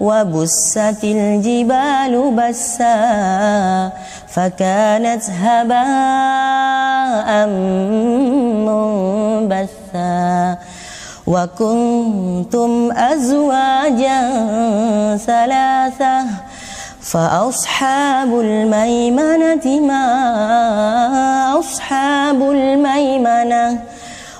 وبست الجبال بسا فكانت هباء منبثا وكنتم أزواجا ثلاثة فأصحاب الميمنة ما أصحاب الميمنة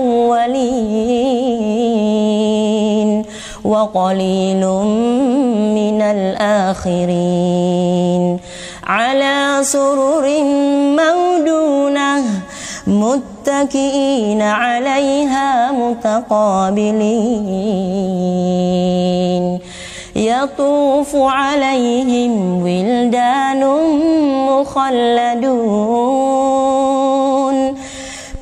الأولين وقليل من الآخرين. على سرر مودونة متكئين عليها متقابلين. يطوف عليهم ولدان مخلدون.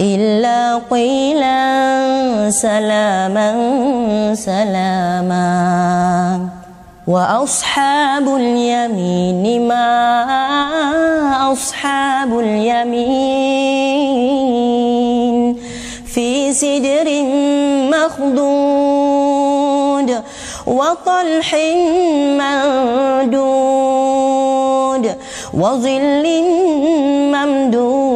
إلا قيلا سلاما سلاما. وأصحاب اليمين ما أصحاب اليمين في سدر مخضود وطلح ممدود وظل ممدود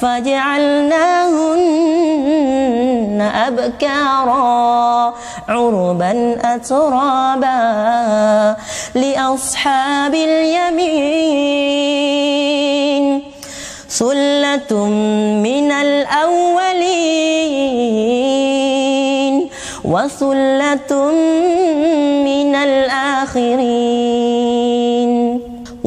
فجعلناهن أبكارا عربا أترابا لأصحاب اليمين ثلة من الأولين وثلة من الآخرين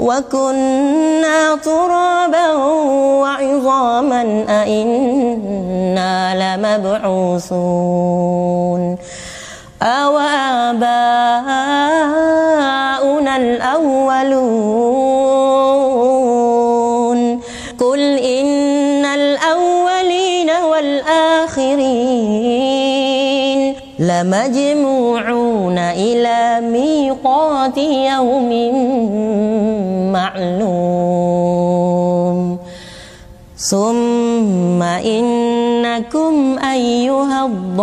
وكنا ترابا وعظاما أئنا لمبعوثون. أو آباؤنا الأولون. قل إن الأولين والآخرين لمجموعون إلى ميقات يوم معلوم ثم إنكم أيها الضالون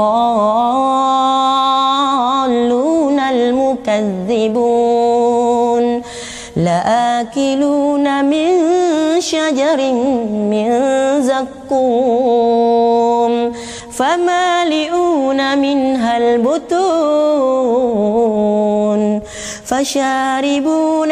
المكذبون. لآكلون من شجر من زقوم. فمالئون منها البطون. فشاربون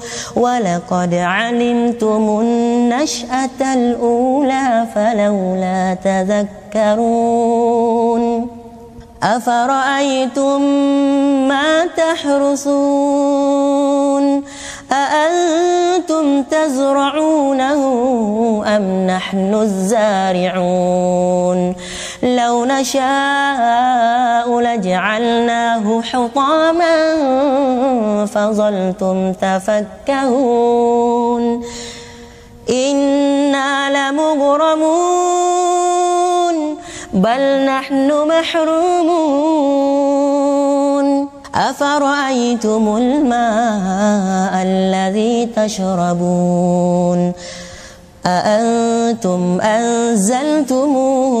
ولقد علمتم النشأة الأولى فلولا تذكرون أفرأيتم ما تحرسون أأنتم تزرعونه أم نحن الزارعون لو نشاء لجعلناه حطاما فظلتم تفكهون إنا لمغرمون بل نحن محرومون أفرأيتم الماء الذي تشربون أأنتم أنزلتموه